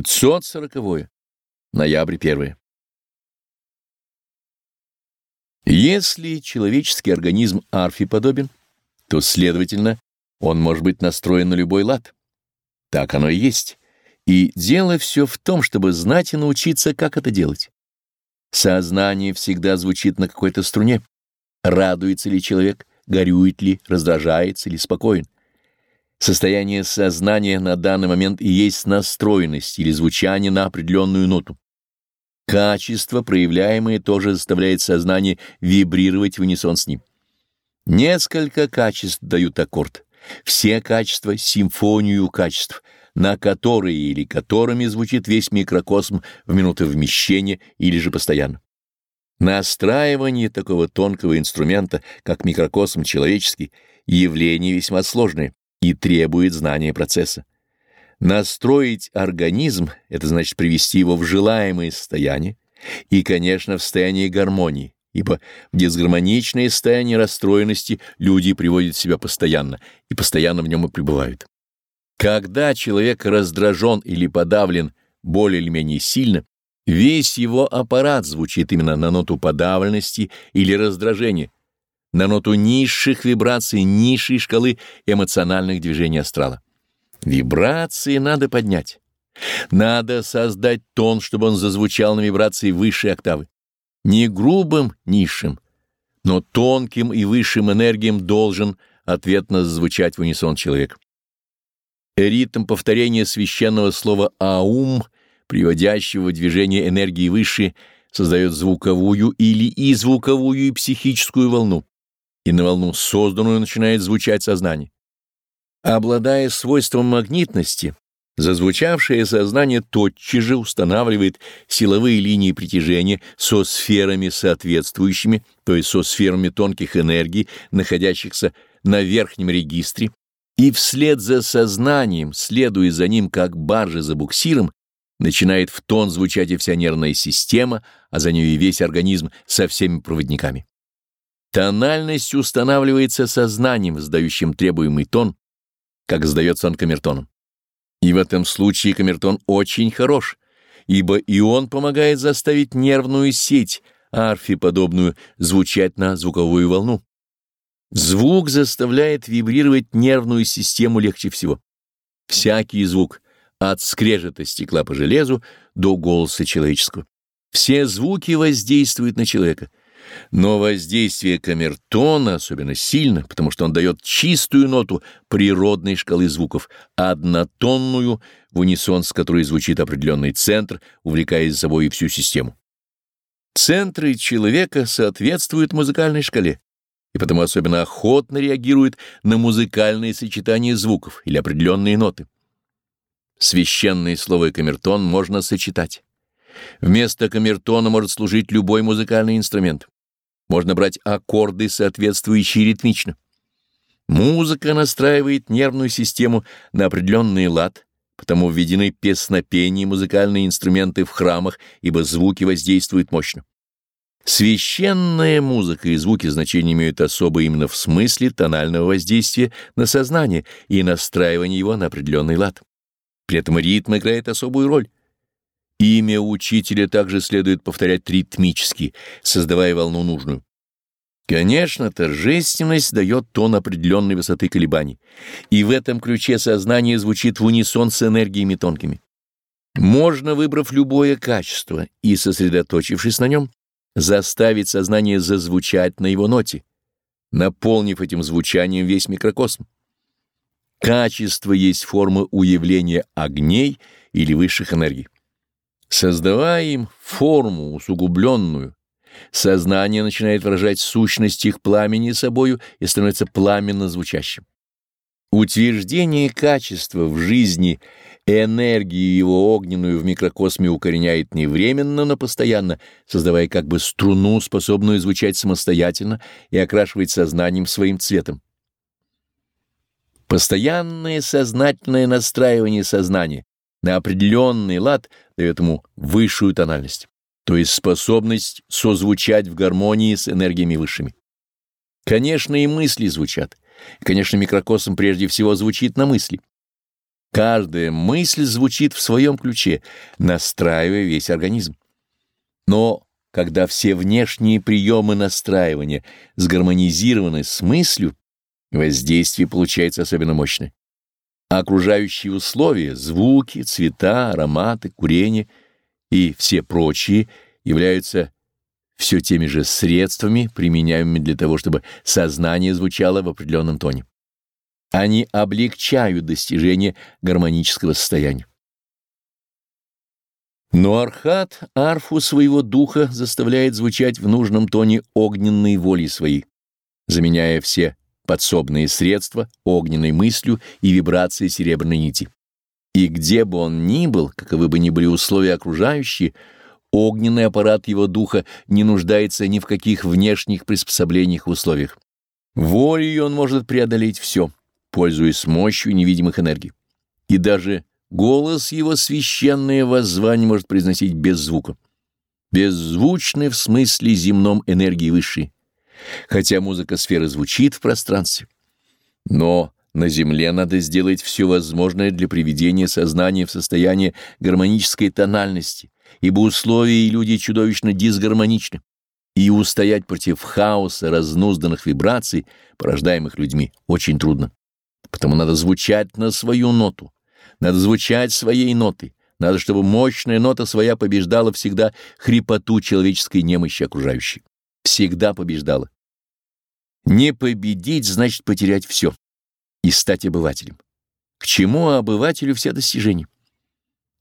540. Ноябрь 1. Если человеческий организм арфи подобен, то, следовательно, он может быть настроен на любой лад. Так оно и есть. И дело все в том, чтобы знать и научиться, как это делать. Сознание всегда звучит на какой-то струне. Радуется ли человек, горюет ли, раздражается или спокоен. Состояние сознания на данный момент и есть настроенность или звучание на определенную ноту. Качество, проявляемое, тоже заставляет сознание вибрировать в унисон с ним. Несколько качеств дают аккорд. Все качества — симфонию качеств, на которые или которыми звучит весь микрокосм в минуты вмещения или же постоянно. Настраивание такого тонкого инструмента, как микрокосм человеческий, явление весьма сложное и требует знания процесса. Настроить организм — это значит привести его в желаемое состояние и, конечно, в состояние гармонии, ибо в дисгармоничное состояние расстроенности люди приводят себя постоянно и постоянно в нем и пребывают. Когда человек раздражен или подавлен более или менее сильно, весь его аппарат звучит именно на ноту подавленности или раздражения, на ноту низших вибраций низшей шкалы эмоциональных движений астрала. Вибрации надо поднять. Надо создать тон, чтобы он зазвучал на вибрации высшей октавы. Не грубым, низшим, но тонким и высшим энергиям должен ответно звучать в унисон человек. Ритм повторения священного слова «аум», приводящего в движение энергии высшей, создает звуковую или и звуковую и психическую волну и на волну созданную начинает звучать сознание. Обладая свойством магнитности, зазвучавшее сознание тотчас же устанавливает силовые линии притяжения со сферами соответствующими, то есть со сферами тонких энергий, находящихся на верхнем регистре, и вслед за сознанием, следуя за ним как баржа за буксиром, начинает в тон звучать и вся нервная система, а за ней и весь организм со всеми проводниками. Тональность устанавливается сознанием, сдающим требуемый тон, как сдается он камертоном. И в этом случае камертон очень хорош, ибо и он помогает заставить нервную сеть, арфи подобную, звучать на звуковую волну. Звук заставляет вибрировать нервную систему легче всего. Всякий звук, от скрежета стекла по железу до голоса человеческого. Все звуки воздействуют на человека — но воздействие камертона особенно сильно, потому что он дает чистую ноту природной шкалы звуков, однотонную, в унисон с которой звучит определенный центр, увлекая за собой всю систему. Центры человека соответствуют музыкальной шкале, и потому особенно охотно реагируют на музыкальные сочетания звуков или определенные ноты. Священное слово камертон можно сочетать. Вместо камертона может служить любой музыкальный инструмент. Можно брать аккорды, соответствующие ритмично. Музыка настраивает нервную систему на определенный лад, потому введены песнопения и музыкальные инструменты в храмах, ибо звуки воздействуют мощно. Священная музыка и звуки значения имеют особо именно в смысле тонального воздействия на сознание и настраивания его на определенный лад. При этом ритм играет особую роль. Имя учителя также следует повторять ритмически, создавая волну нужную. Конечно, торжественность дает тон определенной высоты колебаний, и в этом ключе сознание звучит в унисон с энергиями тонкими. Можно, выбрав любое качество и сосредоточившись на нем, заставить сознание зазвучать на его ноте, наполнив этим звучанием весь микрокосм. Качество есть форма уявления огней или высших энергий. Создавая им форму усугубленную, сознание начинает выражать сущность их пламени собою и становится пламенно звучащим. Утверждение качества в жизни энергию его огненную в микрокосме укореняет не временно, но постоянно, создавая как бы струну, способную звучать самостоятельно и окрашивать сознанием своим цветом. Постоянное сознательное настраивание сознания на определенный лад дает ему высшую тональность, то есть способность созвучать в гармонии с энергиями высшими. Конечно, и мысли звучат. Конечно, микрокосм прежде всего звучит на мысли. Каждая мысль звучит в своем ключе, настраивая весь организм. Но когда все внешние приемы настраивания сгармонизированы с мыслью, воздействие получается особенно мощное. А окружающие условия, звуки, цвета, ароматы, курение и все прочие являются все теми же средствами, применяемыми для того, чтобы сознание звучало в определенном тоне. Они облегчают достижение гармонического состояния. Но Архат арфу своего духа заставляет звучать в нужном тоне огненной воли своей, заменяя все подсобные средства огненной мыслью и вибрацией серебряной нити. И где бы он ни был, каковы бы ни были условия окружающие, огненный аппарат его духа не нуждается ни в каких внешних приспособлениях и условиях. Волей он может преодолеть все — пользуясь мощью невидимых энергий. И даже голос его священное воззвание может произносить без звука. Беззвучный в смысле земном энергии высшей, хотя музыка сферы звучит в пространстве. Но на Земле надо сделать все возможное для приведения сознания в состояние гармонической тональности, ибо условия и люди чудовищно дисгармоничны, и устоять против хаоса разнузданных вибраций, порождаемых людьми, очень трудно. Потому надо звучать на свою ноту, надо звучать своей нотой, надо, чтобы мощная нота своя побеждала всегда хрипоту человеческой немощи окружающей. Всегда побеждала. Не победить значит потерять все и стать обывателем. К чему обывателю все достижения?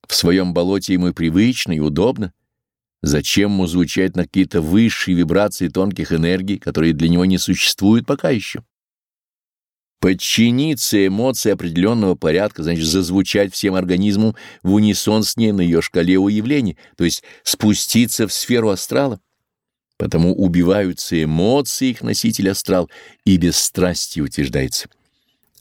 В своем болоте ему привычно и удобно. Зачем ему звучать на какие-то высшие вибрации тонких энергий, которые для него не существуют пока еще? Подчиниться эмоции определенного порядка, значит зазвучать всем организмом в унисон с ней на ее шкале уявлений, то есть спуститься в сферу астрала. Потому убиваются эмоции их носитель астрал и без страсти утверждается.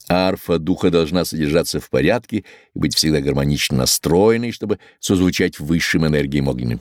Арфа духа должна содержаться в порядке и быть всегда гармонично настроенной, чтобы созвучать высшим энергиям огненным.